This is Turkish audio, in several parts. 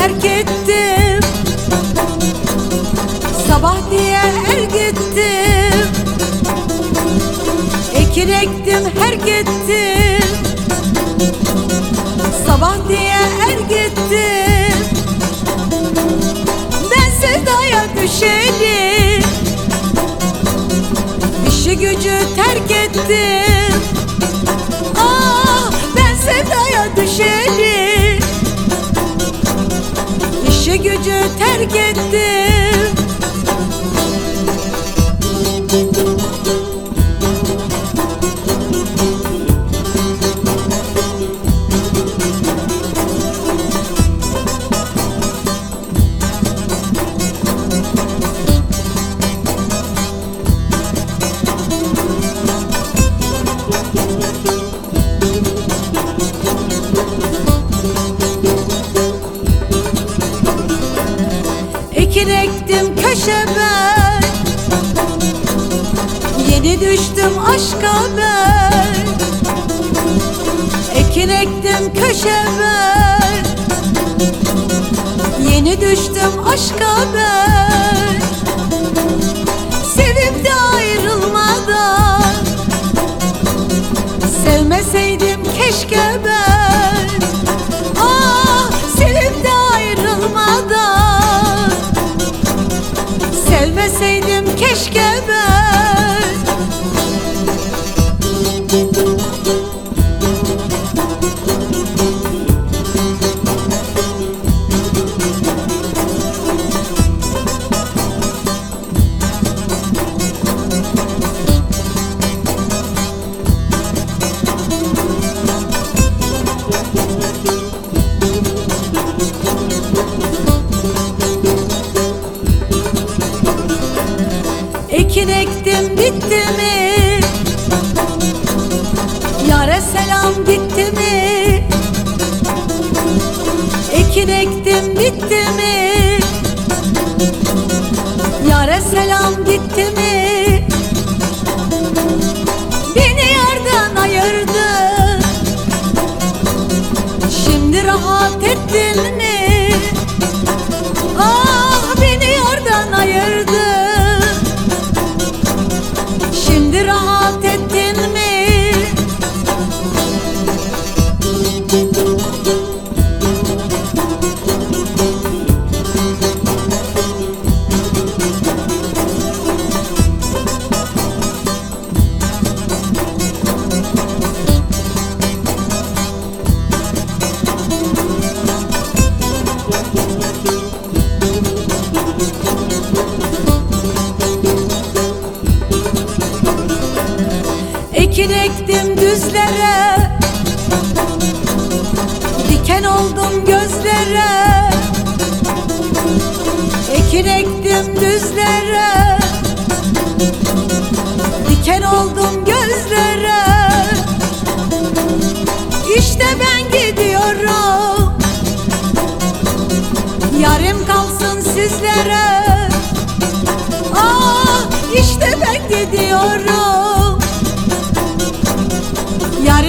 terk ettim. Sabah diye er gittim. Ekin ektim her gittim. Sabah diye er gittim. Ben sevdaya düşeli İşi gücü terk ettim. Ah ben sevdaya düşeli gücü terk ettim Ekin ektim köşeme Yeni düştüm aşka ben. Ekin ektim köşeme Yeni düştüm aşka ben. Sevip de ayrılmadan. Sevmeseydim keşke ben keşke ben Ekin bitti mi? Yare selam gitti mi? Ekin ektim bitti mi? Yare selam gitti mi? Beni yerden ayırdı Şimdi rahat ettin mi? Ekin ektim düzlere Diken oldum gözlere. Ekin ektim düzlere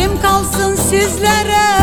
Yarım kalsın sizlere